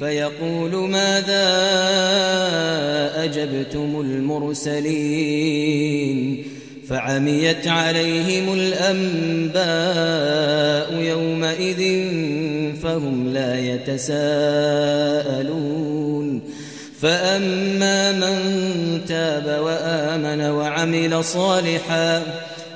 فيقول ماذا أجبتم المرسلين فعميت عليهم الأنباء يومئذ فهم لا يتساءلون فأما من تاب وآمن وعمل صالحاً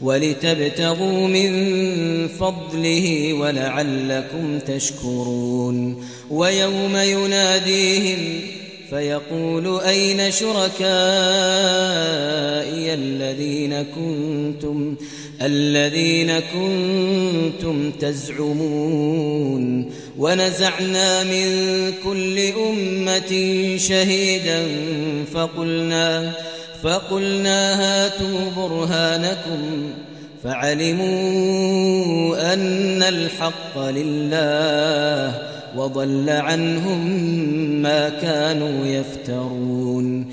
ولتبتغوا من فضله ولعلكم تشكرون. ويوم يناديهم فيقول أين شركائي الذين كنتم الذين كنتم تزعمون؟ ونزعنا من كل أمة شهيدا فقلنا فقلنا هاتوا برهانكم فعلموا أن الحق لله وضل عنهم ما كانوا يفترون